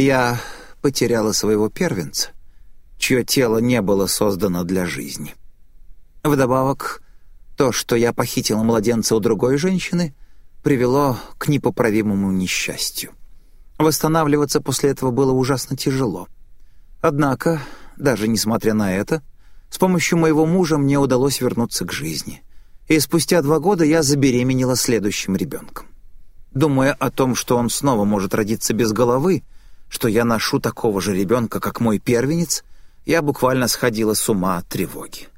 Я потеряла своего первенца, чье тело не было создано для жизни. Вдобавок, то, что я похитила младенца у другой женщины, привело к непоправимому несчастью. Восстанавливаться после этого было ужасно тяжело. Однако, даже несмотря на это, с помощью моего мужа мне удалось вернуться к жизни. И спустя два года я забеременела следующим ребенком. Думая о том, что он снова может родиться без головы, что я ношу такого же ребенка, как мой первенец, я буквально сходила с ума от тревоги.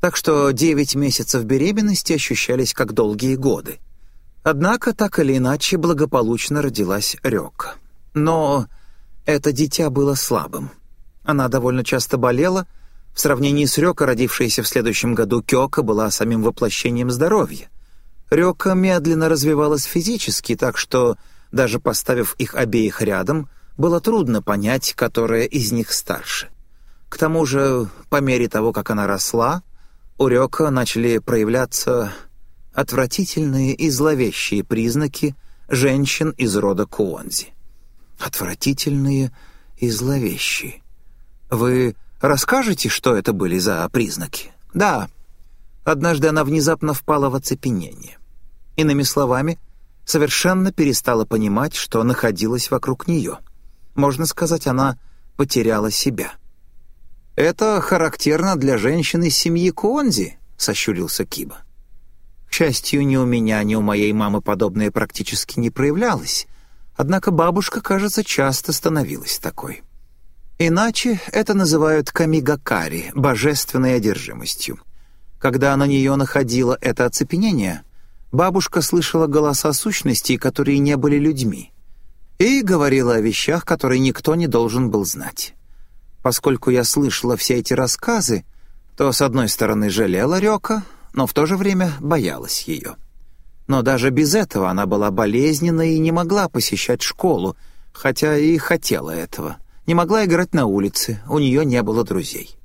Так что девять месяцев беременности ощущались как долгие годы. Однако, так или иначе, благополучно родилась Рёка. Но это дитя было слабым. Она довольно часто болела — в сравнении с Рёка, родившаяся в следующем году Кёка, была самим воплощением здоровья. Рёка медленно развивалась физически, так что, даже поставив их обеих рядом, было трудно понять, которая из них старше. К тому же, по мере того, как она росла, у Рёка начали проявляться отвратительные и зловещие признаки женщин из рода Куонзи. Отвратительные и зловещие. Вы Расскажете, что это были за признаки? Да. Однажды она внезапно впала в оцепенение. Иными словами, совершенно перестала понимать, что находилось вокруг нее. Можно сказать, она потеряла себя. «Это характерно для женщины семьи Куонзи», — сощурился Киба. К счастью, ни у меня, ни у моей мамы подобное практически не проявлялось, однако бабушка, кажется, часто становилась такой. Иначе это называют камигакари, божественной одержимостью. Когда на нее находило это оцепенение, бабушка слышала голоса сущностей, которые не были людьми, и говорила о вещах, которые никто не должен был знать. Поскольку я слышала все эти рассказы, то, с одной стороны, жалела Рёка, но в то же время боялась ее. Но даже без этого она была болезненна и не могла посещать школу, хотя и хотела этого не могла играть на улице, у нее не было друзей.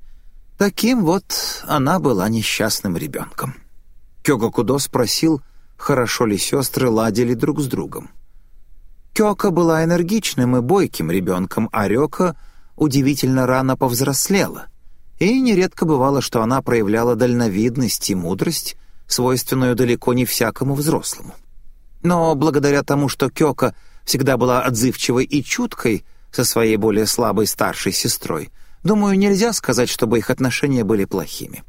Таким вот она была несчастным ребенком. Кёга Кудо спросил, хорошо ли сестры ладили друг с другом. Кёка была энергичным и бойким ребенком, а Рёка удивительно рано повзрослела. И нередко бывало, что она проявляла дальновидность и мудрость, свойственную далеко не всякому взрослому. Но благодаря тому, что Кёка всегда была отзывчивой и чуткой, со своей более слабой старшей сестрой, думаю, нельзя сказать, чтобы их отношения были плохими.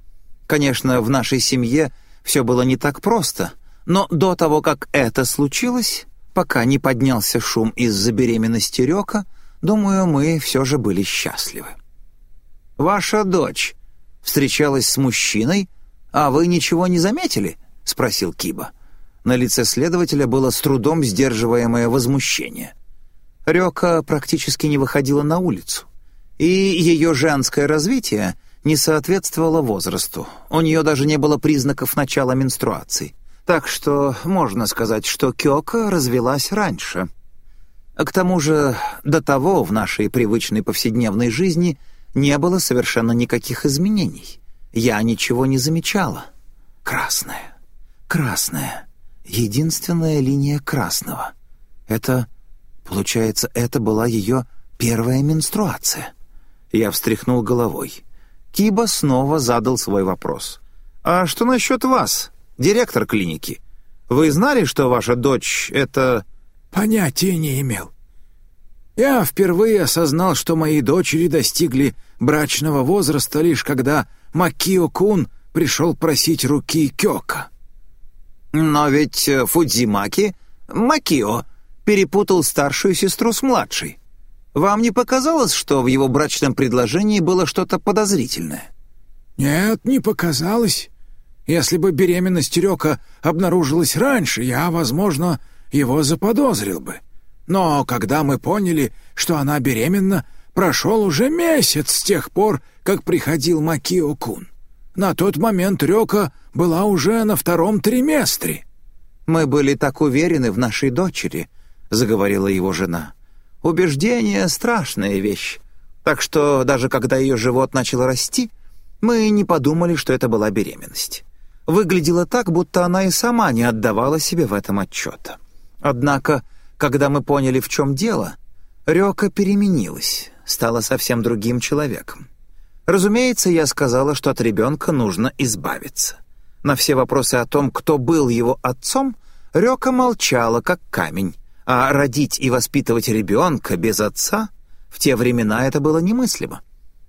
Конечно, в нашей семье все было не так просто, но до того, как это случилось, пока не поднялся шум из-за беременности Рёка, думаю, мы все же были счастливы. «Ваша дочь встречалась с мужчиной, а вы ничего не заметили?» — спросил Киба. На лице следователя было с трудом сдерживаемое возмущение. Рёка практически не выходила на улицу, и ее женское развитие не соответствовало возрасту. У нее даже не было признаков начала менструации. Так что можно сказать, что Кёка развелась раньше. К тому же до того в нашей привычной повседневной жизни не было совершенно никаких изменений. Я ничего не замечала. Красная, красная, единственная линия красного. Это Получается, это была ее первая менструация. Я встряхнул головой. Киба снова задал свой вопрос. «А что насчет вас, директор клиники? Вы знали, что ваша дочь — это...» «Понятия не имел. Я впервые осознал, что мои дочери достигли брачного возраста лишь когда Макио-кун пришел просить руки Кёка». «Но ведь э, Фудзимаки — Макио, перепутал старшую сестру с младшей. Вам не показалось, что в его брачном предложении было что-то подозрительное?» «Нет, не показалось. Если бы беременность Рёка обнаружилась раньше, я, возможно, его заподозрил бы. Но когда мы поняли, что она беременна, прошел уже месяц с тех пор, как приходил Макио-кун. На тот момент Рёка была уже на втором триместре». «Мы были так уверены в нашей дочери», — заговорила его жена. «Убеждение — страшная вещь. Так что даже когда ее живот начал расти, мы не подумали, что это была беременность. Выглядело так, будто она и сама не отдавала себе в этом отчета. Однако, когда мы поняли, в чем дело, Рёка переменилась, стала совсем другим человеком. Разумеется, я сказала, что от ребенка нужно избавиться. На все вопросы о том, кто был его отцом, Рёка молчала, как камень, а родить и воспитывать ребенка без отца в те времена это было немыслимо.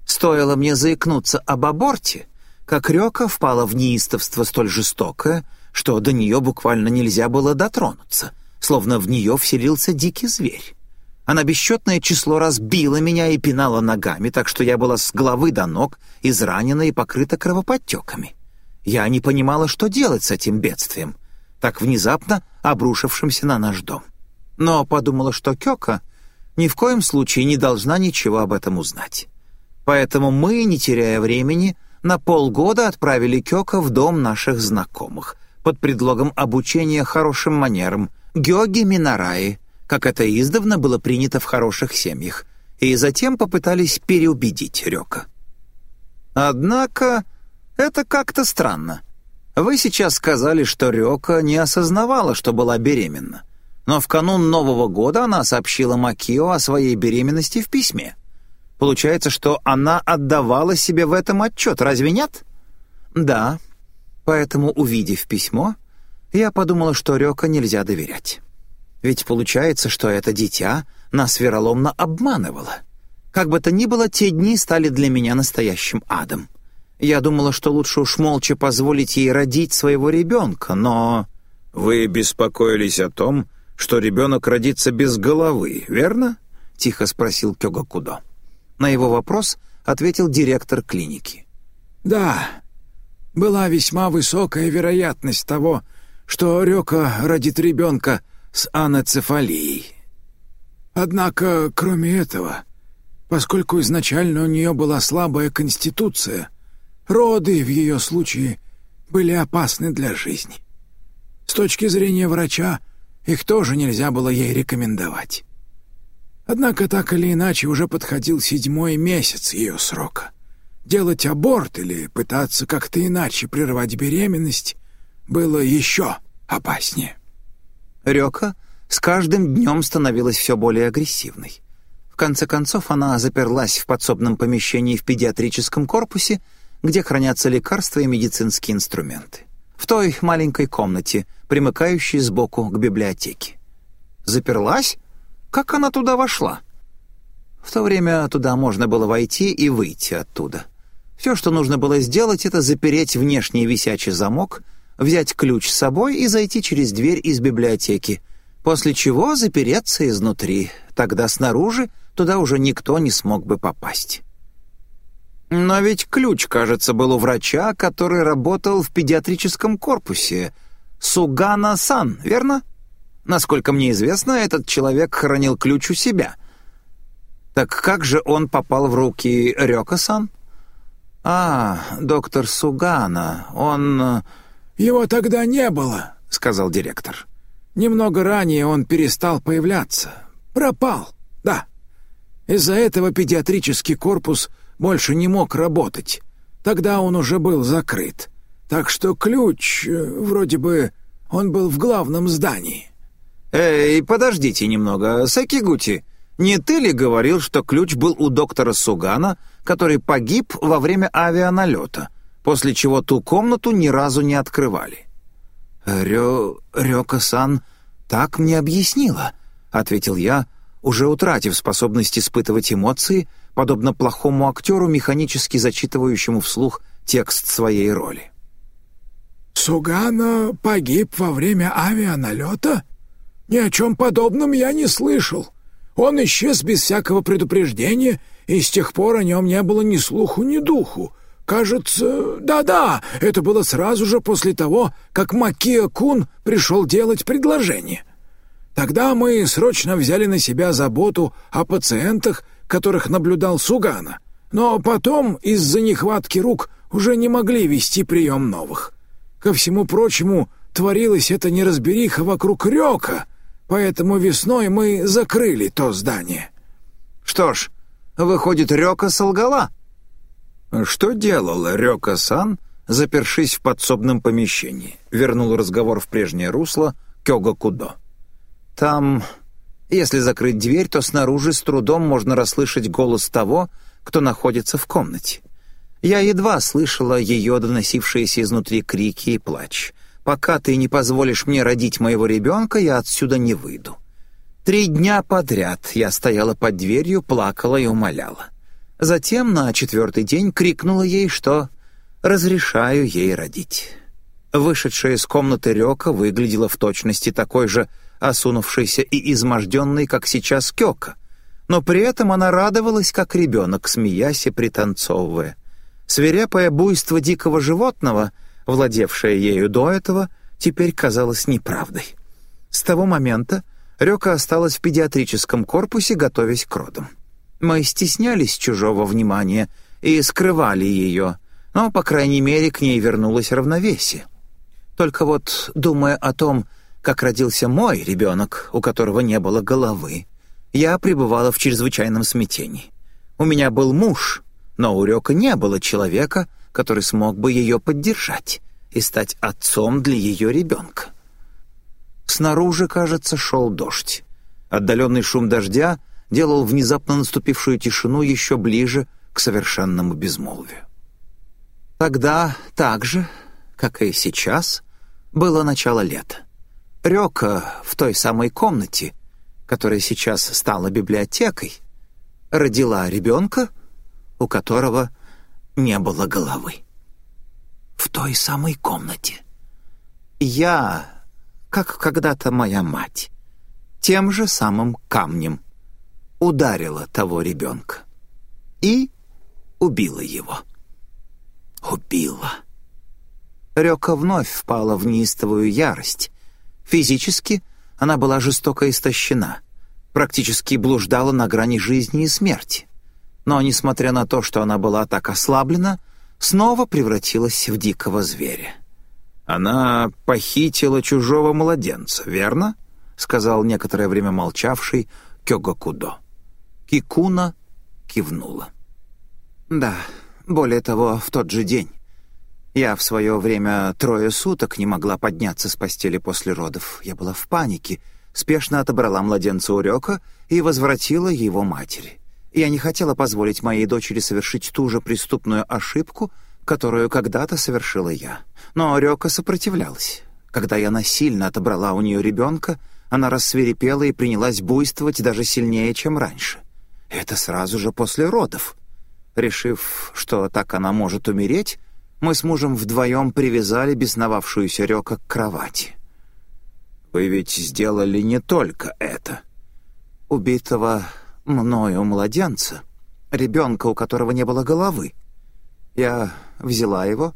Стоило мне заикнуться об аборте, как Рёка впала в неистовство столь жестокое, что до нее буквально нельзя было дотронуться, словно в нее вселился дикий зверь. Она бесчетное число раз била меня и пинала ногами, так что я была с головы до ног изранена и покрыта кровоподтеками. Я не понимала, что делать с этим бедствием, так внезапно обрушившимся на наш дом. Но подумала, что Кёка ни в коем случае не должна ничего об этом узнать. Поэтому мы, не теряя времени, на полгода отправили Кёка в дом наших знакомых под предлогом обучения хорошим манерам Гёги Минараи, как это издавна было принято в хороших семьях, и затем попытались переубедить Рёка. Однако это как-то странно. Вы сейчас сказали, что Рёка не осознавала, что была беременна. Но в канун Нового года она сообщила Макио о своей беременности в письме. Получается, что она отдавала себе в этом отчет, разве нет? Да. Поэтому, увидев письмо, я подумала, что Рёка нельзя доверять. Ведь получается, что это дитя нас вероломно обманывало. Как бы то ни было, те дни стали для меня настоящим адом. Я думала, что лучше уж молча позволить ей родить своего ребенка, но... «Вы беспокоились о том, что ребенок родится без головы, верно?» — тихо спросил Кёгакудо. На его вопрос ответил директор клиники. «Да, была весьма высокая вероятность того, что Рёка родит ребенка с аноцефалией. Однако, кроме этого, поскольку изначально у нее была слабая конституция, роды в ее случае были опасны для жизни. С точки зрения врача, их тоже нельзя было ей рекомендовать. Однако так или иначе уже подходил седьмой месяц ее срока. Делать аборт или пытаться как-то иначе прервать беременность было еще опаснее. Рёка с каждым днем становилась все более агрессивной. В конце концов, она заперлась в подсобном помещении в педиатрическом корпусе, где хранятся лекарства и медицинские инструменты. В той маленькой комнате, примыкающей сбоку к библиотеке. Заперлась? Как она туда вошла? В то время туда можно было войти и выйти оттуда. Все, что нужно было сделать, это запереть внешний висячий замок — взять ключ с собой и зайти через дверь из библиотеки, после чего запереться изнутри. Тогда снаружи туда уже никто не смог бы попасть. Но ведь ключ, кажется, был у врача, который работал в педиатрическом корпусе. Сугана-сан, верно? Насколько мне известно, этот человек хранил ключ у себя. Так как же он попал в руки Рёка-сан? А, доктор Сугана, он... «Его тогда не было», — сказал директор. «Немного ранее он перестал появляться. Пропал, да. Из-за этого педиатрический корпус больше не мог работать. Тогда он уже был закрыт. Так что ключ, э, вроде бы, он был в главном здании». «Эй, подождите немного, Сакигути. Не ты ли говорил, что ключ был у доктора Сугана, который погиб во время авианалета?» после чего ту комнату ни разу не открывали. «Рё... Рёка-сан так мне объяснила», — ответил я, уже утратив способность испытывать эмоции, подобно плохому актеру, механически зачитывающему вслух текст своей роли. «Сугана погиб во время авианалета? Ни о чем подобном я не слышал. Он исчез без всякого предупреждения, и с тех пор о нем не было ни слуху, ни духу. Кажется, да-да, это было сразу же после того, как Макия Кун пришел делать предложение. Тогда мы срочно взяли на себя заботу о пациентах, которых наблюдал Сугана, но потом из-за нехватки рук уже не могли вести прием новых. Ко всему прочему, творилась эта неразбериха вокруг Рёка, поэтому весной мы закрыли то здание. Что ж, выходит, Рёка солгала, «Что делал Рёка-сан, запершись в подсобном помещении?» — вернул разговор в прежнее русло Кёга Кудо. «Там Если закрыть дверь, то снаружи с трудом можно расслышать голос того, кто находится в комнате. Я едва слышала ее доносившиеся изнутри крики и плач. «Пока ты не позволишь мне родить моего ребенка, я отсюда не выйду». Три дня подряд я стояла под дверью, плакала и умоляла. Затем на четвертый день крикнула ей, что разрешаю ей родить. Вышедшая из комнаты Рёка выглядела в точности такой же осунувшейся и изможденной, как сейчас Кёка, но при этом она радовалась, как ребенок, смеясь и пританцовывая. Свирепое буйство дикого животного, владевшее ею до этого, теперь казалось неправдой. С того момента Рёка осталась в педиатрическом корпусе, готовясь к родам. Мы стеснялись чужого внимания и скрывали ее, но, по крайней мере, к ней вернулось равновесие. Только вот, думая о том, как родился мой ребенок, у которого не было головы, я пребывала в чрезвычайном смятении. У меня был муж, но у Рёка не было человека, который смог бы ее поддержать и стать отцом для ее ребенка. Снаружи, кажется, шел дождь. Отдаленный шум дождя делал внезапно наступившую тишину еще ближе к совершенному безмолвию. Тогда так же, как и сейчас, было начало лета. Рёка в той самой комнате, которая сейчас стала библиотекой, родила ребенка, у которого не было головы. В той самой комнате. Я как когда-то моя мать, тем же самым камнем ударила того ребенка и убила его. Убила. Рёка вновь впала в неистовую ярость. Физически она была жестоко истощена, практически блуждала на грани жизни и смерти. Но, несмотря на то, что она была так ослаблена, снова превратилась в дикого зверя. «Она похитила чужого младенца, верно?» — сказал некоторое время молчавший Кёгакудо. Кикуна кивнула. «Да, более того, в тот же день. Я в свое время трое суток не могла подняться с постели после родов. Я была в панике, спешно отобрала младенца у Рёка и возвратила его матери. Я не хотела позволить моей дочери совершить ту же преступную ошибку, которую когда-то совершила я. Но Рёка сопротивлялась. Когда я насильно отобрала у нее ребенка, она рассверепела и принялась буйствовать даже сильнее, чем раньше. Это сразу же после родов. Решив, что так она может умереть, мы с мужем вдвоем привязали бесновавшуюся Рёка к кровати. «Вы ведь сделали не только это. Убитого мною младенца, ребенка, у которого не было головы, я взяла его,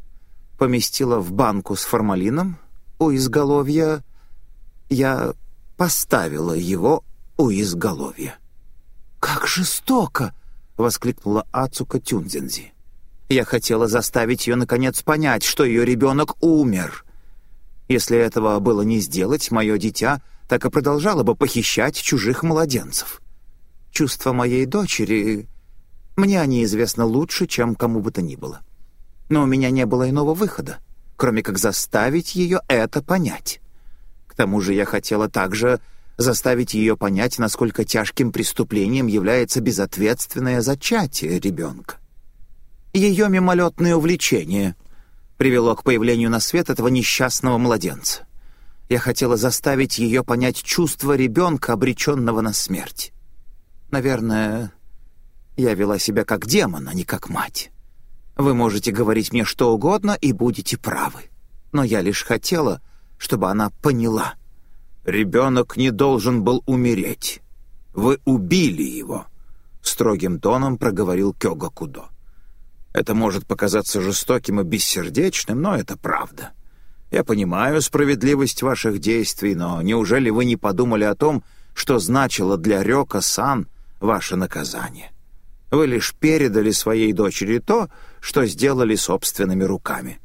поместила в банку с формалином, у изголовья... Я поставила его у изголовья. «Как жестоко!» — воскликнула Ацука Тюнзензи. «Я хотела заставить ее, наконец, понять, что ее ребенок умер. Если этого было не сделать, мое дитя так и продолжало бы похищать чужих младенцев. Чувства моей дочери мне они известны лучше, чем кому бы то ни было. Но у меня не было иного выхода, кроме как заставить ее это понять. К тому же я хотела также заставить ее понять, насколько тяжким преступлением является безответственное зачатие ребенка. Ее мимолетное увлечение привело к появлению на свет этого несчастного младенца. Я хотела заставить ее понять чувство ребенка, обреченного на смерть. Наверное, я вела себя как демон, а не как мать. Вы можете говорить мне что угодно и будете правы. Но я лишь хотела, чтобы она поняла. Ребенок не должен был умереть. Вы убили его, — строгим тоном проговорил Кёга Кудо. Это может показаться жестоким и бессердечным, но это правда. Я понимаю справедливость ваших действий, но неужели вы не подумали о том, что значило для Рёка-сан ваше наказание? Вы лишь передали своей дочери то, что сделали собственными руками,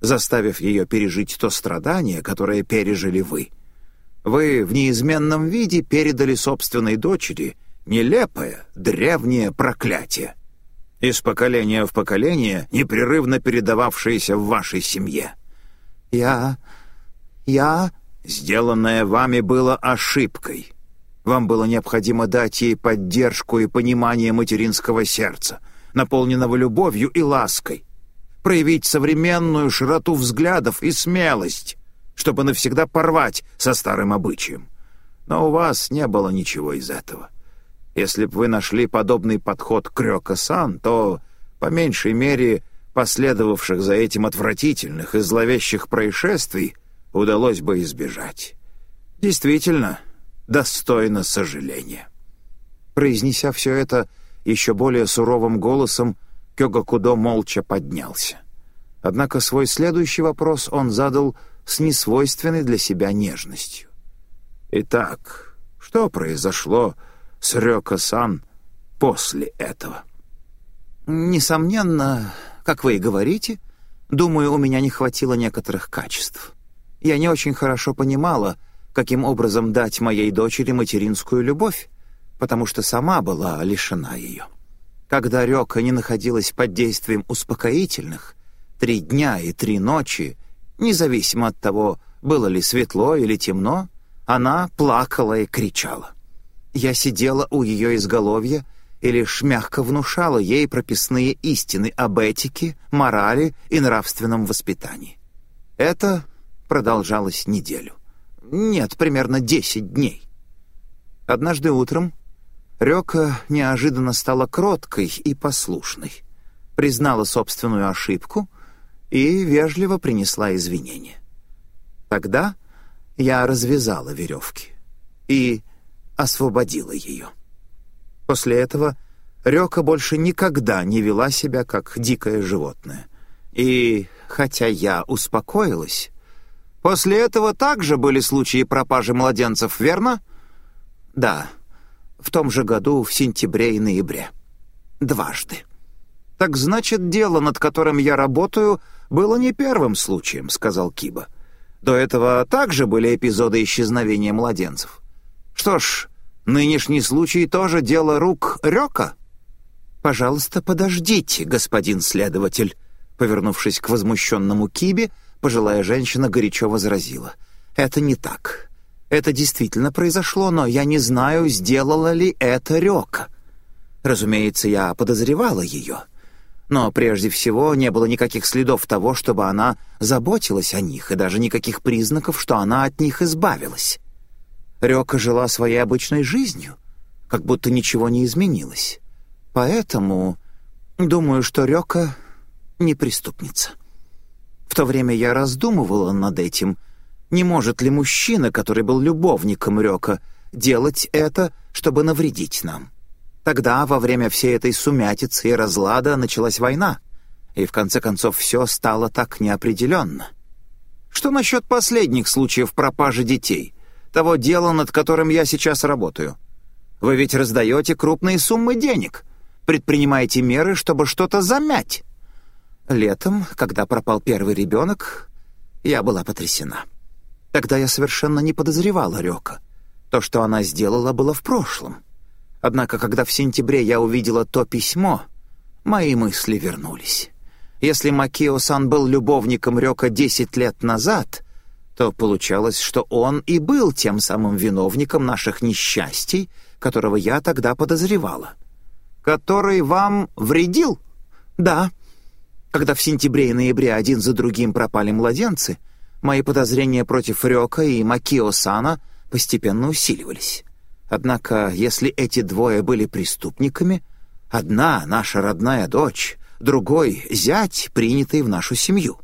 заставив ее пережить то страдание, которое пережили вы. Вы в неизменном виде передали собственной дочери нелепое, древнее проклятие, из поколения в поколение, непрерывно передававшееся в вашей семье. Я... я... Сделанное вами было ошибкой. Вам было необходимо дать ей поддержку и понимание материнского сердца, наполненного любовью и лаской, проявить современную широту взглядов и смелость, чтобы навсегда порвать со старым обычаем. Но у вас не было ничего из этого. Если бы вы нашли подобный подход к Рёка-сан, то, по меньшей мере, последовавших за этим отвратительных и зловещих происшествий удалось бы избежать. Действительно, достойно сожаления. Произнеся все это еще более суровым голосом, Кёгакудо молча поднялся. Однако свой следующий вопрос он задал с несвойственной для себя нежностью. «Итак, что произошло с Рёка-сан после этого?» «Несомненно, как вы и говорите, думаю, у меня не хватило некоторых качеств. Я не очень хорошо понимала, каким образом дать моей дочери материнскую любовь, потому что сама была лишена ее. Когда Рёка не находилась под действием успокоительных, три дня и три ночи, независимо от того, было ли светло или темно, она плакала и кричала. Я сидела у ее изголовья и лишь мягко внушала ей прописные истины об этике, морали и нравственном воспитании. Это продолжалось неделю. Нет, примерно десять дней. Однажды утром Рёка неожиданно стала кроткой и послушной, признала собственную ошибку и вежливо принесла извинения. Тогда я развязала веревки и освободила ее. После этого Рёка больше никогда не вела себя как дикое животное. И хотя я успокоилась, После этого также были случаи пропажи младенцев, верно? Да, в том же году, в сентябре и ноябре. Дважды. Так значит, дело, над которым я работаю, было не первым случаем, сказал Киба. До этого также были эпизоды исчезновения младенцев. Что ж, нынешний случай тоже дело рук Рёка. Пожалуйста, подождите, господин следователь, повернувшись к возмущенному Кибе, — Пожилая женщина горячо возразила. «Это не так. Это действительно произошло, но я не знаю, сделала ли это Рёка. Разумеется, я подозревала ее. Но прежде всего не было никаких следов того, чтобы она заботилась о них, и даже никаких признаков, что она от них избавилась. Рёка жила своей обычной жизнью, как будто ничего не изменилось. Поэтому думаю, что Рёка не преступница». В то время я раздумывала над этим. Не может ли мужчина, который был любовником Рёка, делать это, чтобы навредить нам? Тогда, во время всей этой сумятицы и разлада, началась война, и в конце концов все стало так неопределенно. Что насчет последних случаев пропажи детей, того дела, над которым я сейчас работаю? Вы ведь раздаете крупные суммы денег, предпринимаете меры, чтобы что-то замять. Летом, когда пропал первый ребенок, я была потрясена. Тогда я совершенно не подозревала Рёка. То, что она сделала, было в прошлом. Однако, когда в сентябре я увидела то письмо, мои мысли вернулись. Если Макио-сан был любовником Рёка десять лет назад, то получалось, что он и был тем самым виновником наших несчастий, которого я тогда подозревала. «Который вам вредил?» «Да», когда в сентябре и ноябре один за другим пропали младенцы, мои подозрения против Рёка и Макио-сана постепенно усиливались. Однако, если эти двое были преступниками, одна — наша родная дочь, другой — зять, принятый в нашу семью.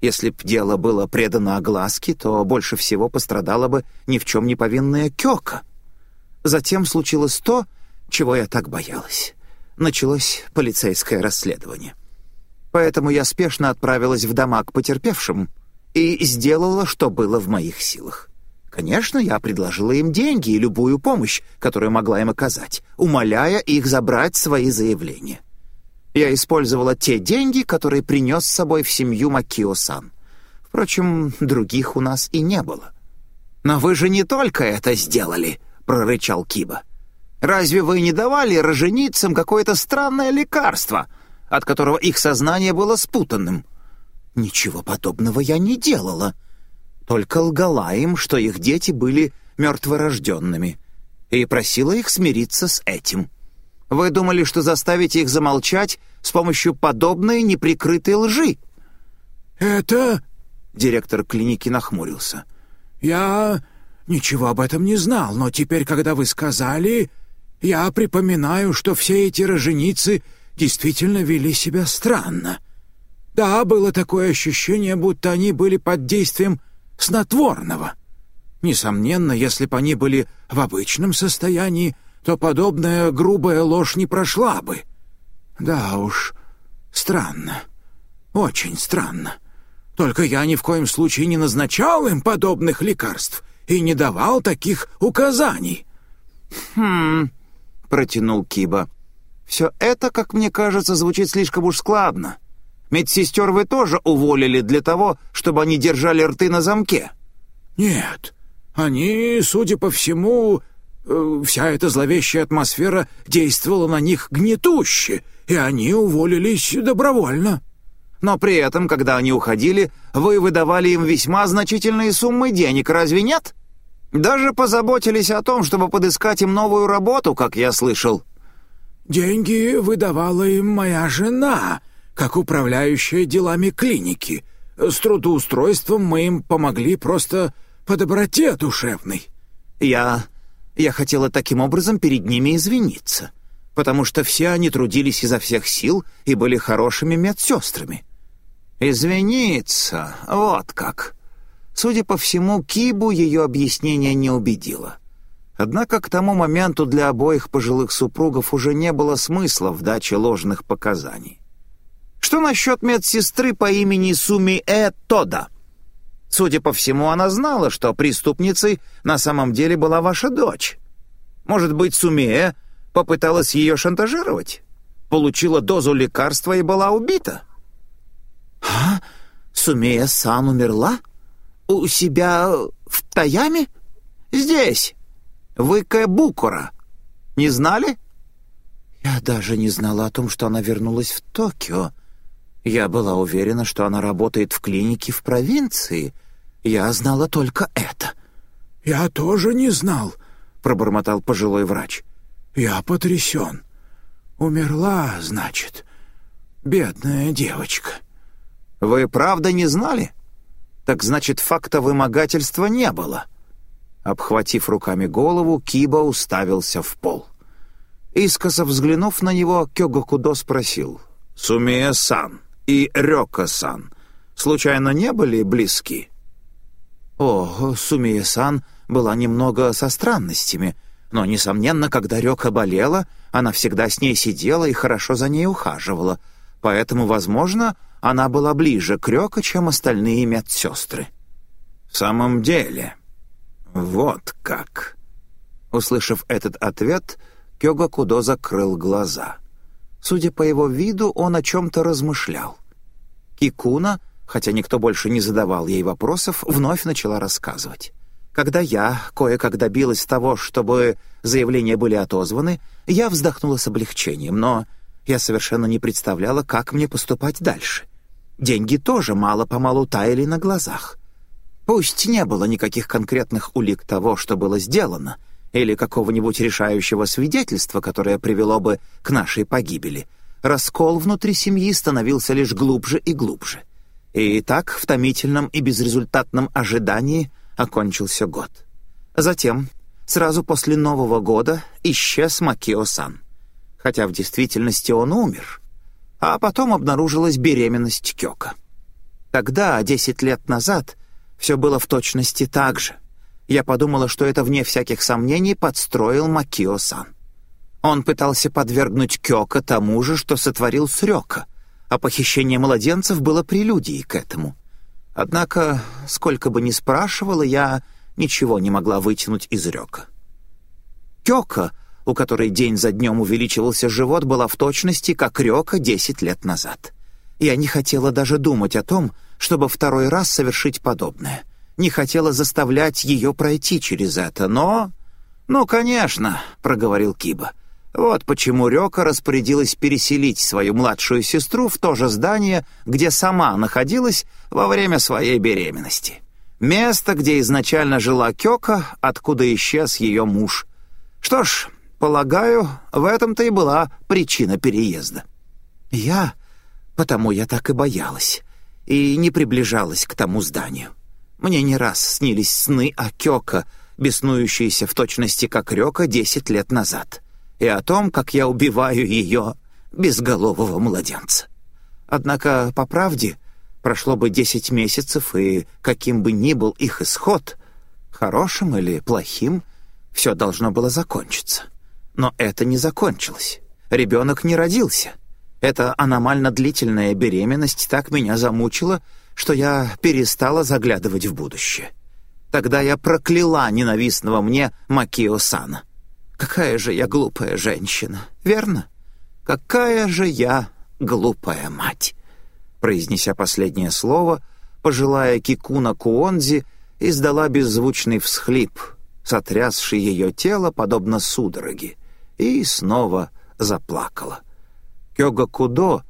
Если б дело было предано огласке, то больше всего пострадала бы ни в чем не повинная Кёка. Затем случилось то, чего я так боялась. Началось полицейское расследование. Поэтому я спешно отправилась в дома к потерпевшим и сделала, что было в моих силах. Конечно, я предложила им деньги и любую помощь, которую могла им оказать, умоляя их забрать свои заявления. Я использовала те деньги, которые принес с собой в семью Макио-сан. Впрочем, других у нас и не было. «Но вы же не только это сделали», — прорычал Киба. «Разве вы не давали роженицам какое-то странное лекарство, от которого их сознание было спутанным. Ничего подобного я не делала. Только лгала им, что их дети были мертворожденными. и просила их смириться с этим. Вы думали, что заставите их замолчать с помощью подобной неприкрытой лжи?» «Это...» — директор клиники нахмурился. «Я ничего об этом не знал, но теперь, когда вы сказали, я припоминаю, что все эти роженицы действительно вели себя странно. Да, было такое ощущение, будто они были под действием снотворного. Несомненно, если бы они были в обычном состоянии, то подобная грубая ложь не прошла бы. Да уж, странно, очень странно. Только я ни в коем случае не назначал им подобных лекарств и не давал таких указаний». «Хм...» — протянул Киба. «Все это, как мне кажется, звучит слишком уж складно. Медсестер вы тоже уволили для того, чтобы они держали рты на замке». «Нет, они, судя по всему, э, вся эта зловещая атмосфера действовала на них гнетуще, и они уволились добровольно». Но при этом, когда они уходили, вы выдавали им весьма значительные суммы денег, разве нет? Даже позаботились о том, чтобы подыскать им новую работу, как я слышал». «Деньги выдавала им моя жена, как управляющая делами клиники. С трудоустройством мы им помогли просто по доброте душевной». «Я... я хотела таким образом перед ними извиниться, потому что все они трудились изо всех сил и были хорошими медсестрами». «Извиниться, вот как». Судя по всему, Кибу ее объяснение не убедило. Однако к тому моменту для обоих пожилых супругов уже не было смысла в даче ложных показаний. Что насчет медсестры по имени Суми Э Тода? Судя по всему, она знала, что преступницей на самом деле была ваша дочь. Может быть, Сумие попыталась ее шантажировать? Получила дозу лекарства и была убита? «А? Сумея-сан умерла?» у себя в Таяме? Здесь, в Икэбукура. Не знали?» «Я даже не знала о том, что она вернулась в Токио. Я была уверена, что она работает в клинике в провинции. Я знала только это». «Я тоже не знал», — пробормотал пожилой врач. «Я потрясен. Умерла, значит. Бедная девочка». «Вы правда не знали?» Так значит, факта вымогательства не было. Обхватив руками голову, Киба уставился в пол. Искоса взглянув на него, Кёгокудо спросил. «Сумия-сан и Рёка-сан случайно не были близки?» О, Сумия-сан была немного со странностями, но, несомненно, когда Рёка болела, она всегда с ней сидела и хорошо за ней ухаживала, поэтому, возможно, она была ближе к Рёко, чем остальные медсестры. «В самом деле, вот как...» Услышав этот ответ, Кёга Кудо закрыл глаза. Судя по его виду, он о чем-то размышлял. Кикуна, хотя никто больше не задавал ей вопросов, вновь начала рассказывать. Когда я кое-как добилась того, чтобы заявления были отозваны, я вздохнула с облегчением, но я совершенно не представляла, как мне поступать дальше. Деньги тоже мало-помалу таяли на глазах. Пусть не было никаких конкретных улик того, что было сделано, или какого-нибудь решающего свидетельства, которое привело бы к нашей погибели, раскол внутри семьи становился лишь глубже и глубже. И так в томительном и безрезультатном ожидании окончился год. Затем, сразу после Нового года, исчез Макио-сан хотя в действительности он умер. А потом обнаружилась беременность Кёка. Тогда, десять лет назад, все было в точности так же. Я подумала, что это, вне всяких сомнений, подстроил Макио-сан. Он пытался подвергнуть Кёка тому же, что сотворил с Рёка, а похищение младенцев было прелюдией к этому. Однако, сколько бы ни спрашивала, я ничего не могла вытянуть из Рёка. Кёка — у которой день за днем увеличивался живот, была в точности, как Рёка десять лет назад. Я не хотела даже думать о том, чтобы второй раз совершить подобное. Не хотела заставлять ее пройти через это, но... «Ну, конечно», — проговорил Киба. «Вот почему Рёка распорядилась переселить свою младшую сестру в то же здание, где сама находилась во время своей беременности. Место, где изначально жила Кёка, откуда исчез ее муж — Что ж, полагаю, в этом-то и была причина переезда. Я... Потому я так и боялась. И не приближалась к тому зданию. Мне не раз снились сны о Кёка, беснующейся в точности как Рёка десять лет назад, и о том, как я убиваю ее безголового младенца. Однако, по правде, прошло бы десять месяцев, и каким бы ни был их исход, хорошим или плохим, все должно было закончиться. Но это не закончилось. Ребенок не родился. Эта аномально длительная беременность так меня замучила, что я перестала заглядывать в будущее. Тогда я прокляла ненавистного мне Макио-сана. Какая же я глупая женщина, верно? Какая же я глупая мать!» Произнеся последнее слово, пожилая Кикуна Куонзи издала беззвучный всхлип, сотрясший ее тело, подобно судороге, и снова заплакала. Кёга Кудо,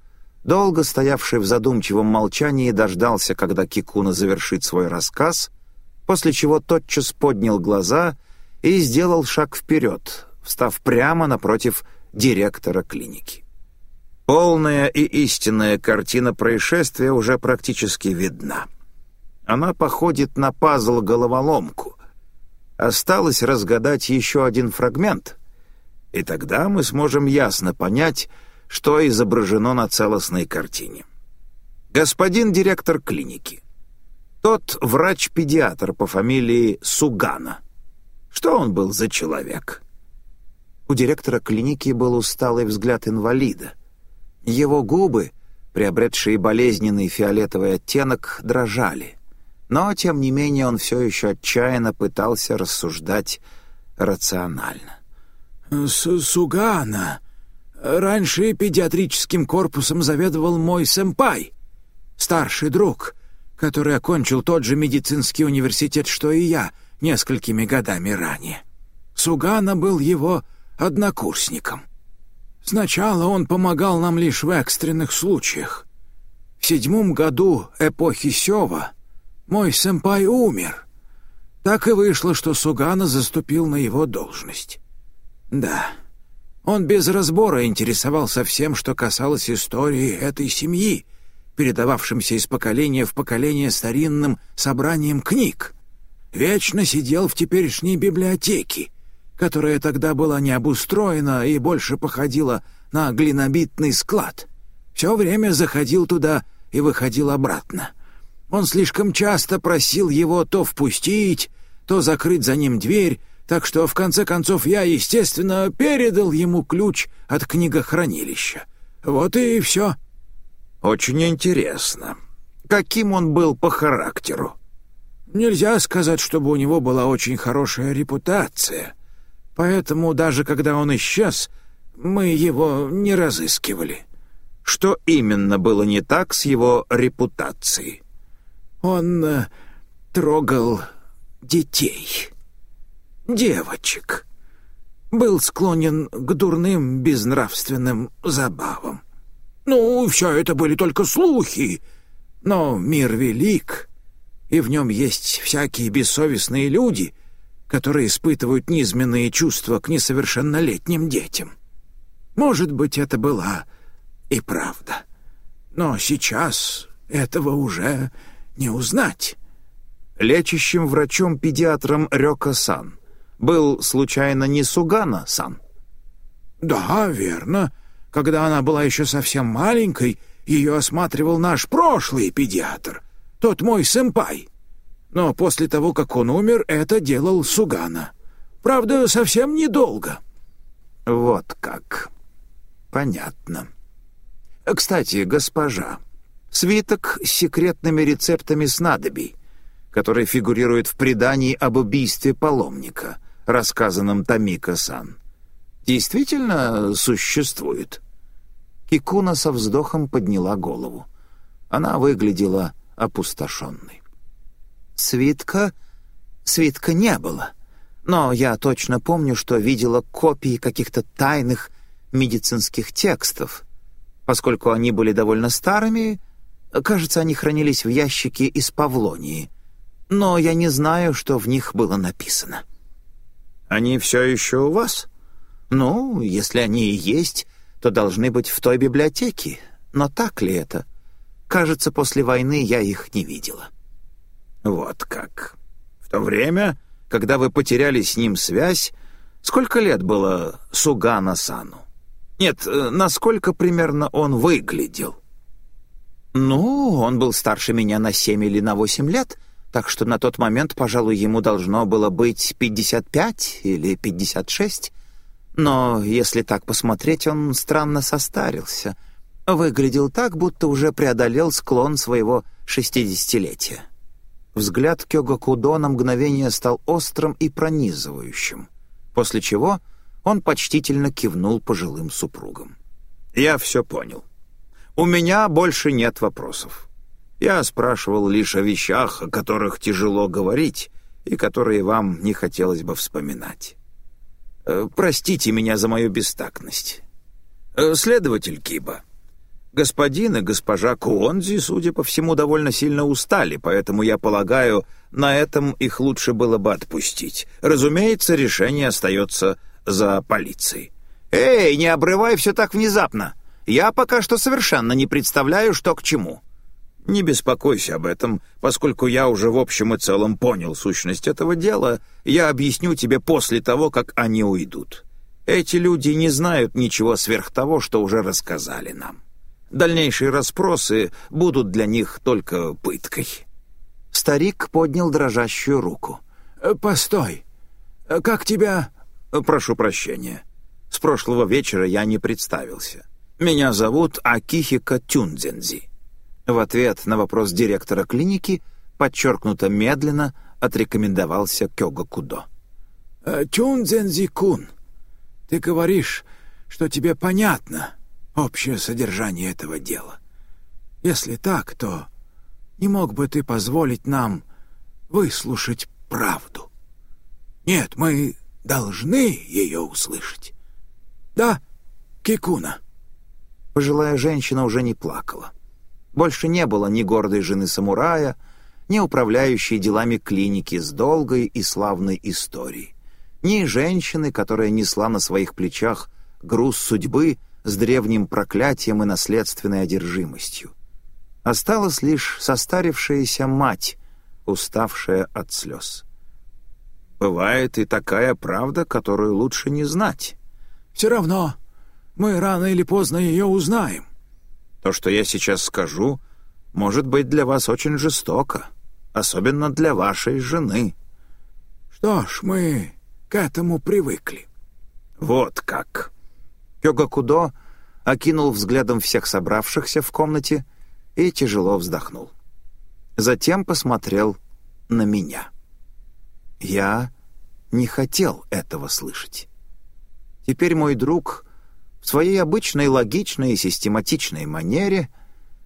долго стоявший в задумчивом молчании, дождался, когда Кикуна завершит свой рассказ, после чего тотчас поднял глаза и сделал шаг вперед, встав прямо напротив директора клиники. Полная и истинная картина происшествия уже практически видна. Она походит на пазл-головоломку. Осталось разгадать еще один фрагмент, и тогда мы сможем ясно понять, что изображено на целостной картине. Господин директор клиники. Тот врач-педиатр по фамилии Сугана. Что он был за человек? У директора клиники был усталый взгляд инвалида. Его губы, приобретшие болезненный фиолетовый оттенок, дрожали. Но, тем не менее, он все еще отчаянно пытался рассуждать рационально. «Сугана. Раньше педиатрическим корпусом заведовал мой сэмпай, старший друг, который окончил тот же медицинский университет, что и я, несколькими годами ранее. Сугана был его однокурсником. Сначала он помогал нам лишь в экстренных случаях. В седьмом году эпохи Сева мой сэмпай умер. Так и вышло, что Сугана заступил на его должность. Да, он без разбора интересовался всем, что касалось истории этой семьи, передававшимся из поколения в поколение старинным собранием книг. Вечно сидел в теперешней библиотеке — которая тогда была не обустроена и больше походила на глинобитный склад. Все время заходил туда и выходил обратно. Он слишком часто просил его то впустить, то закрыть за ним дверь, так что, в конце концов, я, естественно, передал ему ключ от книгохранилища. Вот и все. Очень интересно. Каким он был по характеру? Нельзя сказать, чтобы у него была очень хорошая репутация. Поэтому даже когда он исчез, мы его не разыскивали. Что именно было не так с его репутацией? Он э, трогал детей, девочек. Был склонен к дурным безнравственным забавам. Ну, все это были только слухи, но мир велик, и в нем есть всякие бессовестные люди — которые испытывают низменные чувства к несовершеннолетним детям. Может быть, это была и правда. Но сейчас этого уже не узнать. Лечащим врачом-педиатром Рёка-сан был, случайно, не Сугана-сан? Да, верно. Когда она была еще совсем маленькой, ее осматривал наш прошлый педиатр, тот мой сэмпай но после того, как он умер, это делал Сугана. Правда, совсем недолго». «Вот как. Понятно. Кстати, госпожа, свиток с секретными рецептами снадобий, который фигурирует в предании об убийстве паломника, рассказанном Тамика-сан, действительно существует?» Кикуна со вздохом подняла голову. Она выглядела опустошенной. Свитка... Свитка не было. Но я точно помню, что видела копии каких-то тайных медицинских текстов. Поскольку они были довольно старыми, кажется, они хранились в ящике из Павлонии. Но я не знаю, что в них было написано. Они все еще у вас? Ну, если они и есть, то должны быть в той библиотеке. Но так ли это? Кажется, после войны я их не видела. Вот как. В то время, когда вы потеряли с ним связь, сколько лет было Сугана Сану? Нет, э, насколько примерно он выглядел? Ну, он был старше меня на семь или на восемь лет, так что на тот момент, пожалуй, ему должно было быть 55 или 56. Но если так посмотреть, он странно состарился. Выглядел так, будто уже преодолел склон своего шестидесятилетия. Взгляд Кёга на мгновение стал острым и пронизывающим, после чего он почтительно кивнул пожилым супругам. «Я все понял. У меня больше нет вопросов. Я спрашивал лишь о вещах, о которых тяжело говорить и которые вам не хотелось бы вспоминать. Э, простите меня за мою бестактность. Э, следователь Киба, господин и госпожа Куонзи, судя по всему, довольно сильно устали, поэтому, я полагаю, на этом их лучше было бы отпустить. Разумеется, решение остается за полицией. «Эй, не обрывай все так внезапно! Я пока что совершенно не представляю, что к чему». Не беспокойся об этом, поскольку я уже в общем и целом понял сущность этого дела, я объясню тебе после того, как они уйдут. Эти люди не знают ничего сверх того, что уже рассказали нам. Дальнейшие расспросы будут для них только пыткой». Старик поднял дрожащую руку. «Э, «Постой. Э, как тебя...» «Прошу прощения. С прошлого вечера я не представился. Меня зовут Акихика Тюндзензи». В ответ на вопрос директора клиники подчеркнуто медленно отрекомендовался Кёга Кудо. «Э, «Тюнзензи-кун, ты говоришь, что тебе понятно общее содержание этого дела. Если так, то не мог бы ты позволить нам выслушать правду? Нет, мы должны ее услышать. Да, Кикуна?» Пожилая женщина уже не плакала. Больше не было ни гордой жены самурая, ни управляющей делами клиники с долгой и славной историей, ни женщины, которая несла на своих плечах груз судьбы с древним проклятием и наследственной одержимостью. Осталась лишь состарившаяся мать, уставшая от слез. Бывает и такая правда, которую лучше не знать. «Все равно мы рано или поздно ее узнаем», то, что я сейчас скажу, может быть для вас очень жестоко, особенно для вашей жены». «Что ж, мы к этому привыкли». «Вот как». Кёгакудо окинул взглядом всех собравшихся в комнате и тяжело вздохнул. Затем посмотрел на меня. Я не хотел этого слышать. Теперь мой друг в своей обычной логичной и систематичной манере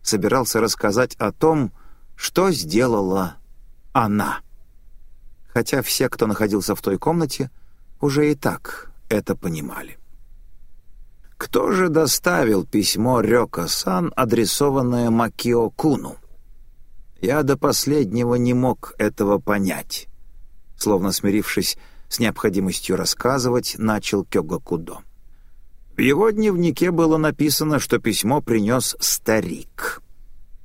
собирался рассказать о том, что сделала она. Хотя все, кто находился в той комнате, уже и так это понимали. Кто же доставил письмо Рёка-сан, адресованное Макио Куну? Я до последнего не мог этого понять. Словно смирившись с необходимостью рассказывать, начал Кёга Кудо. В его дневнике было написано, что письмо принес старик.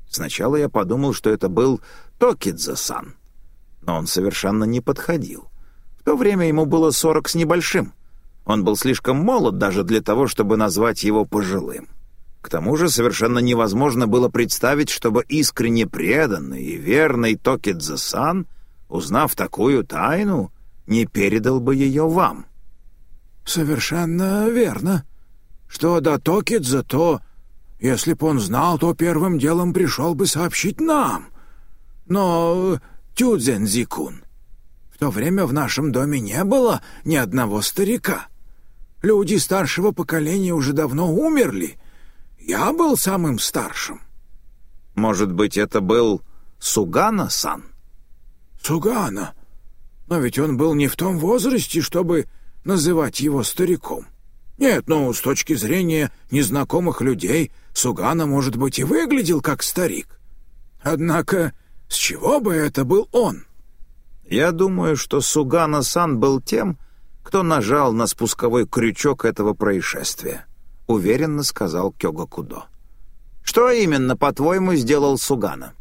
Сначала я подумал, что это был Токидзе-сан, но он совершенно не подходил. В то время ему было сорок с небольшим. Он был слишком молод даже для того, чтобы назвать его пожилым. К тому же совершенно невозможно было представить, чтобы искренне преданный и верный Токидзе-сан, узнав такую тайну, не передал бы ее вам. «Совершенно верно», что до Токидзе, то, если б он знал, то первым делом пришел бы сообщить нам. Но Тюдзензикун, в то время в нашем доме не было ни одного старика. Люди старшего поколения уже давно умерли. Я был самым старшим. Может быть, это был Сугана-сан? Сугана? Но ведь он был не в том возрасте, чтобы называть его стариком. Нет, ну, с точки зрения незнакомых людей, Сугана, может быть, и выглядел как старик. Однако, с чего бы это был он? Я думаю, что Сугана-сан был тем, кто нажал на спусковой крючок этого происшествия», — уверенно сказал Кёга Кудо. «Что именно, по-твоему, сделал Сугана?»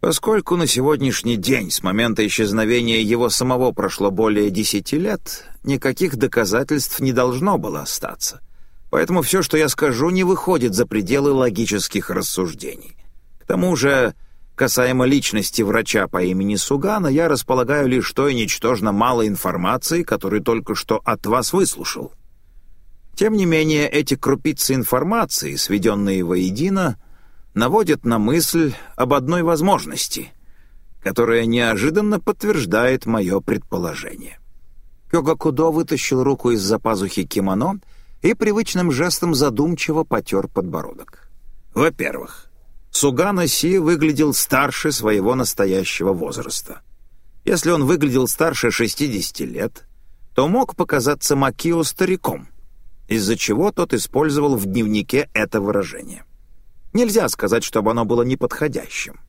Поскольку на сегодняшний день, с момента исчезновения его самого прошло более десяти лет, никаких доказательств не должно было остаться. Поэтому все, что я скажу, не выходит за пределы логических рассуждений. К тому же, касаемо личности врача по имени Сугана, я располагаю лишь той ничтожно малой информации, которую только что от вас выслушал. Тем не менее, эти крупицы информации, сведенные воедино, наводят на мысль об одной возможности, которая неожиданно подтверждает мое предположение. Кёгакудо вытащил руку из-за пазухи кимоно и привычным жестом задумчиво потер подбородок. Во-первых, Сугана Си выглядел старше своего настоящего возраста. Если он выглядел старше 60 лет, то мог показаться Макио стариком, из-за чего тот использовал в дневнике это выражение. Нельзя сказать, чтобы оно было неподходящим.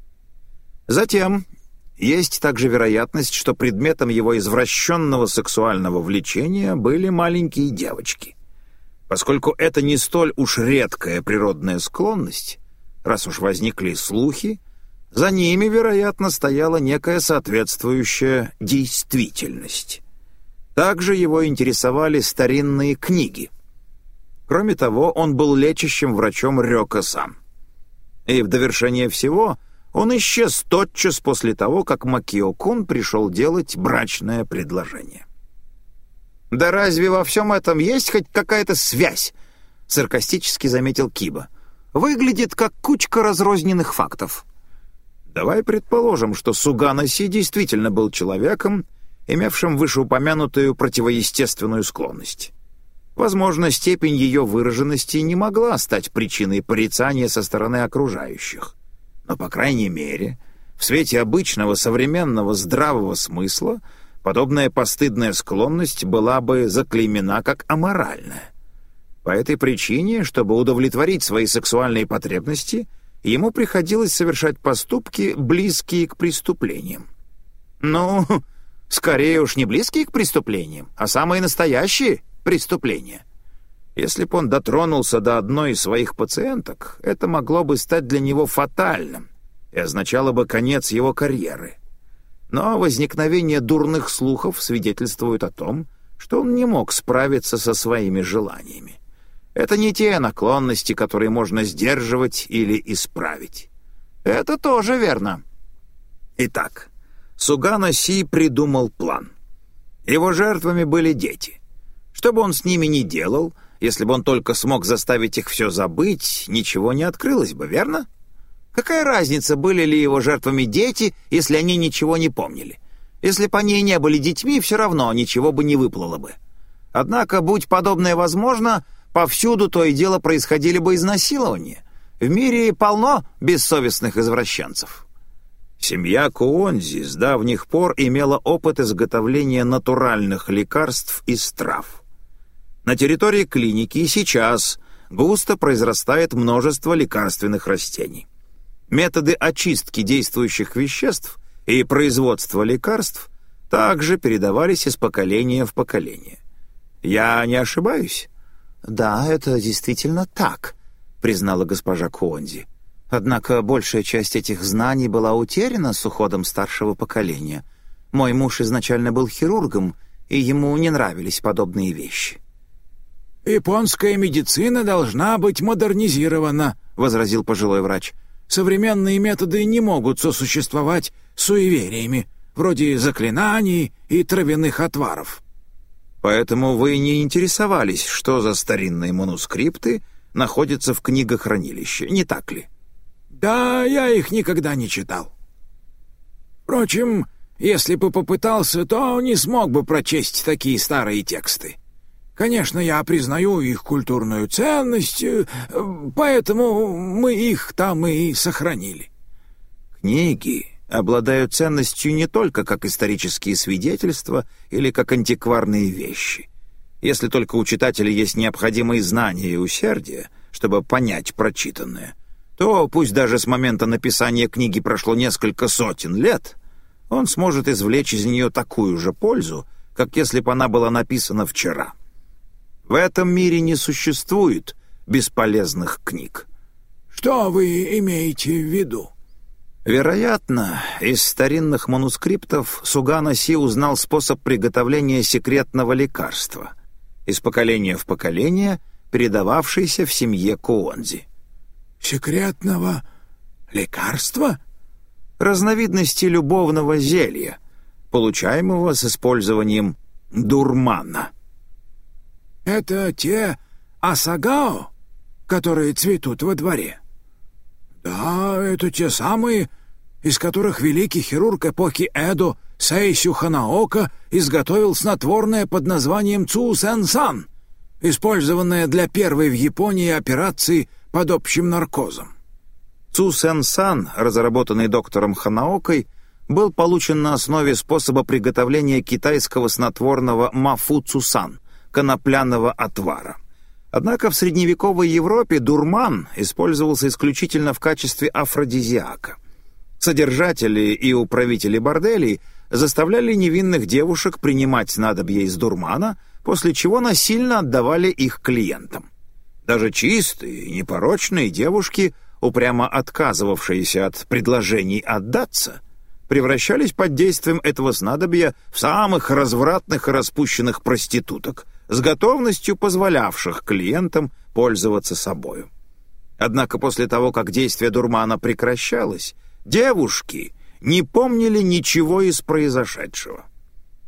Затем есть также вероятность, что предметом его извращенного сексуального влечения были маленькие девочки. Поскольку это не столь уж редкая природная склонность, раз уж возникли слухи, за ними, вероятно, стояла некая соответствующая действительность. Также его интересовали старинные книги. Кроме того, он был лечащим врачом Рёка-сан. И в довершение всего он исчез тотчас после того, как Макио-кун пришел делать брачное предложение. «Да разве во всем этом есть хоть какая-то связь?» — саркастически заметил Киба. «Выглядит как кучка разрозненных фактов». Давай предположим, что Сугана Си действительно был человеком, имевшим вышеупомянутую противоестественную склонность. Возможно, степень ее выраженности не могла стать причиной порицания со стороны окружающих. Но, по крайней мере, в свете обычного современного здравого смысла — подобная постыдная склонность была бы заклеймена как аморальная. По этой причине, чтобы удовлетворить свои сексуальные потребности, ему приходилось совершать поступки, близкие к преступлениям. Ну, скорее уж не близкие к преступлениям, а самые настоящие преступления. Если бы он дотронулся до одной из своих пациенток, это могло бы стать для него фатальным и означало бы конец его карьеры. Но возникновение дурных слухов свидетельствует о том, что он не мог справиться со своими желаниями. Это не те наклонности, которые можно сдерживать или исправить. Это тоже верно. Итак, Сугана Си придумал план. Его жертвами были дети. Что бы он с ними ни делал, если бы он только смог заставить их все забыть, ничего не открылось бы, верно? — Какая разница, были ли его жертвами дети, если они ничего не помнили? Если бы они не были детьми, все равно ничего бы не выплыло бы. Однако, будь подобное возможно, повсюду то и дело происходили бы изнасилования. В мире полно бессовестных извращенцев. Семья Куонзи с давних пор имела опыт изготовления натуральных лекарств из трав. На территории клиники и сейчас густо произрастает множество лекарственных растений. Методы очистки действующих веществ и производства лекарств также передавались из поколения в поколение. Я не ошибаюсь? «Да, это действительно так», — признала госпожа Куонзи. «Однако большая часть этих знаний была утеряна с уходом старшего поколения. Мой муж изначально был хирургом, и ему не нравились подобные вещи». «Японская медицина должна быть модернизирована», — возразил пожилой врач современные методы не могут сосуществовать с суевериями, вроде заклинаний и травяных отваров. Поэтому вы не интересовались, что за старинные манускрипты находятся в книгохранилище, не так ли? Да, я их никогда не читал. Впрочем, если бы попытался, то не смог бы прочесть такие старые тексты. Конечно, я признаю их культурную ценность, э, поэтому мы их там и сохранили. Книги обладают ценностью не только как исторические свидетельства или как антикварные вещи. Если только у читателя есть необходимые знания и усердие, чтобы понять прочитанное, то пусть даже с момента написания книги прошло несколько сотен лет, он сможет извлечь из нее такую же пользу, как если бы она была написана вчера. В этом мире не существует бесполезных книг. Что вы имеете в виду? Вероятно, из старинных манускриптов Сугана Си узнал способ приготовления секретного лекарства, из поколения в поколение передававшийся в семье Куонзи. «Секретного лекарства?» Разновидности любовного зелья, получаемого с использованием дурмана. «Это те асагао, которые цветут во дворе?» «Да, это те самые, из которых великий хирург эпохи Эдо Сейсю Ханаока изготовил снотворное под названием Цу использованное для первой в Японии операции под общим наркозом. Цу разработанный доктором Ханаокой, был получен на основе способа приготовления китайского снотворного мафу цусан, конопляного отвара. Однако в средневековой Европе дурман использовался исключительно в качестве афродизиака. Содержатели и управители борделей заставляли невинных девушек принимать снадобье из дурмана, после чего насильно отдавали их клиентам. Даже чистые, непорочные девушки, упрямо отказывавшиеся от предложений отдаться, превращались под действием этого снадобья в самых развратных и распущенных проституток — с готовностью позволявших клиентам пользоваться собою. Однако после того, как действие дурмана прекращалось, девушки не помнили ничего из произошедшего.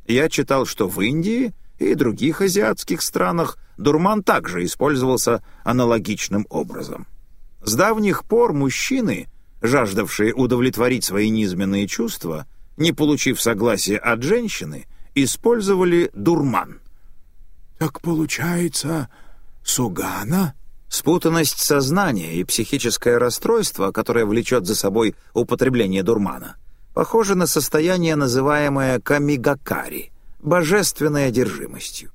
Я читал, что в Индии и других азиатских странах дурман также использовался аналогичным образом. С давних пор мужчины, жаждавшие удовлетворить свои низменные чувства, не получив согласия от женщины, использовали дурман. «Так получается, Сугана?» Спутанность сознания и психическое расстройство, которое влечет за собой употребление дурмана, похоже на состояние, называемое камигакари — божественной одержимостью.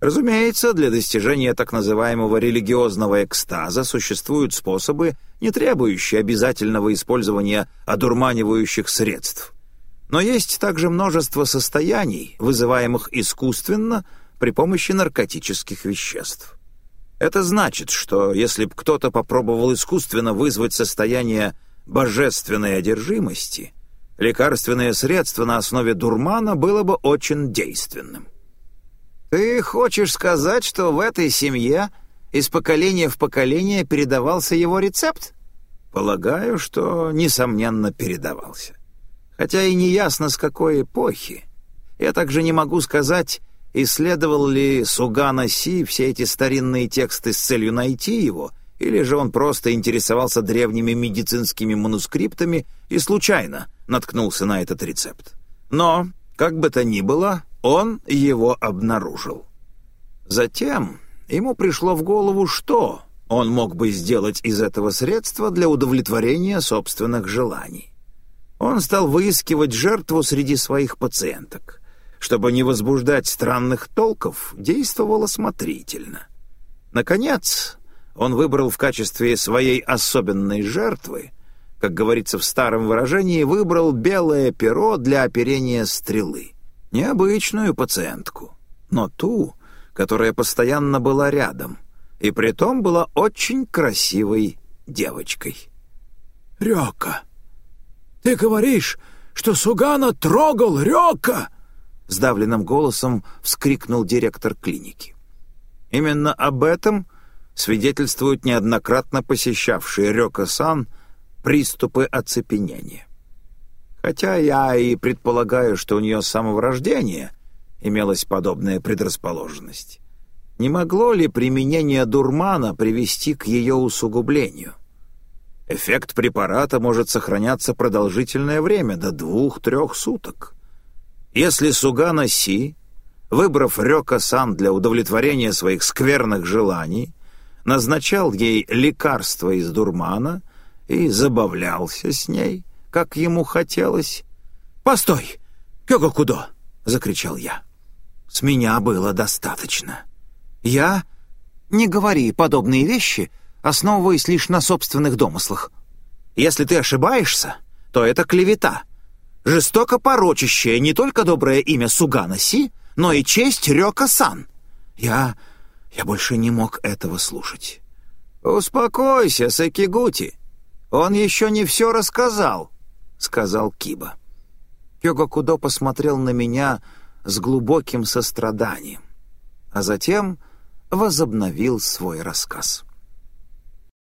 Разумеется, для достижения так называемого религиозного экстаза существуют способы, не требующие обязательного использования одурманивающих средств. Но есть также множество состояний, вызываемых искусственно — при помощи наркотических веществ. Это значит, что если бы кто-то попробовал искусственно вызвать состояние божественной одержимости, лекарственное средство на основе дурмана было бы очень действенным. «Ты хочешь сказать, что в этой семье из поколения в поколение передавался его рецепт?» «Полагаю, что, несомненно, передавался. Хотя и не ясно, с какой эпохи. Я также не могу сказать, Исследовал ли Сугана Си все эти старинные тексты с целью найти его, или же он просто интересовался древними медицинскими манускриптами и случайно наткнулся на этот рецепт. Но, как бы то ни было, он его обнаружил. Затем ему пришло в голову, что он мог бы сделать из этого средства для удовлетворения собственных желаний. Он стал выискивать жертву среди своих пациенток чтобы не возбуждать странных толков, действовал осмотрительно. Наконец, он выбрал в качестве своей особенной жертвы, как говорится в старом выражении, выбрал белое перо для оперения стрелы. Необычную пациентку, но ту, которая постоянно была рядом, и притом была очень красивой девочкой. «Рёка, ты говоришь, что Сугана трогал Рёка?» Сдавленным голосом вскрикнул директор клиники. Именно об этом свидетельствуют неоднократно посещавшие Рёка-сан приступы оцепенения. Хотя я и предполагаю, что у нее с самого рождения имелась подобная предрасположенность. Не могло ли применение дурмана привести к ее усугублению? Эффект препарата может сохраняться продолжительное время, до двух-трех суток. Если Сугана Си, выбрав Рёка-сан для удовлетворения своих скверных желаний, назначал ей лекарство из дурмана и забавлялся с ней, как ему хотелось. «Постой! Кёга-кудо!» — закричал я. «С меня было достаточно. Я...» «Не говори подобные вещи, основываясь лишь на собственных домыслах. Если ты ошибаешься, то это клевета» жестоко порочащее не только доброе имя Сугана Си, но и честь Рёка-сан. Я... я больше не мог этого слушать. «Успокойся, Сакигути. Он еще не все рассказал», — сказал Киба. Кёгакудо посмотрел на меня с глубоким состраданием, а затем возобновил свой рассказ.